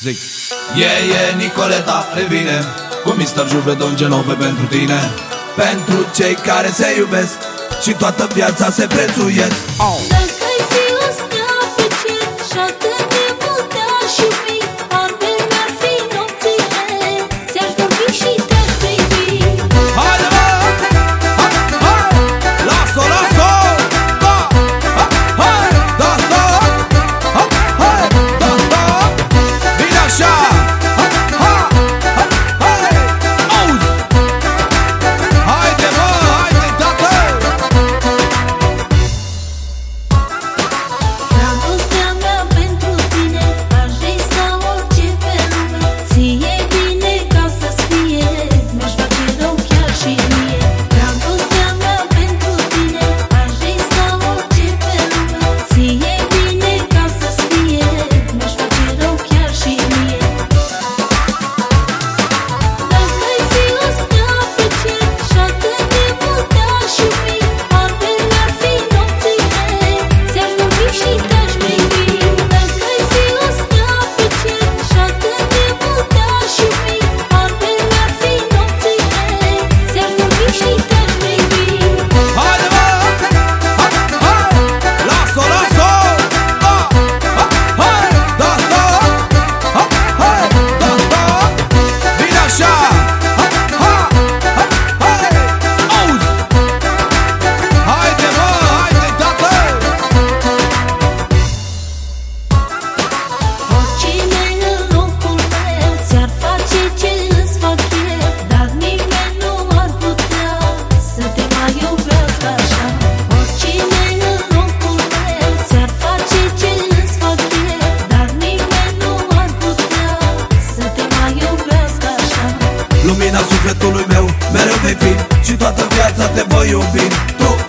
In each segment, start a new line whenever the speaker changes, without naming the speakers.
Zic yeah, yeah, Nicoleta, revine Cu Mr. Juve, Genove pentru tine Pentru cei care se iubesc Și toată viața se prețuiesc
oh. Dacă-i ziua asta pe ce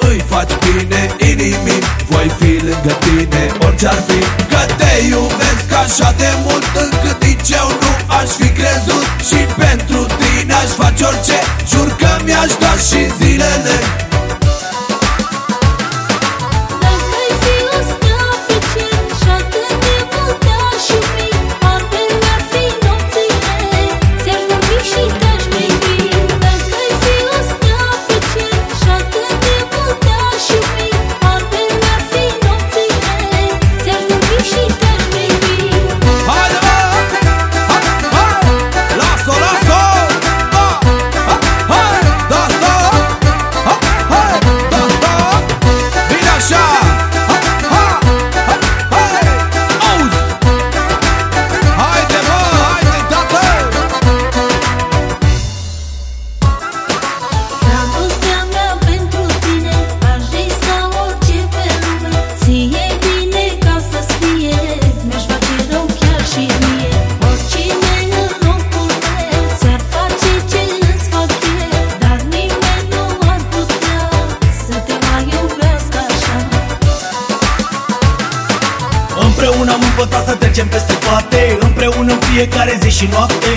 nu-i faci bine inimii Voi fi lângă tine orice-ar fi. Că te iubesc așa de mult Încât nici eu nu aș fi crezut. Și pentru tine aș face orice Jur că mi-aș da și zilele.
Împreună am învățat să trecem peste toate Împreună în fiecare zi și noapte.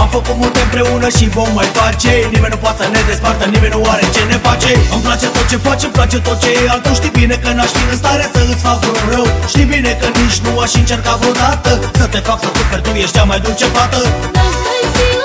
Am făcut multe împreună și vom mai face. Nimeni nu poate să ne despartă, nimeni nu are ce ne face. Îmi place tot ce face, îmi place tot ce e al tău. Știi bine că n-aș fi în stare să îți fac vreun rău. Știi bine că nici nu aș încerca vreodată Să te fac să suferi, tu ești cea mai dulce fată.
Dacă ai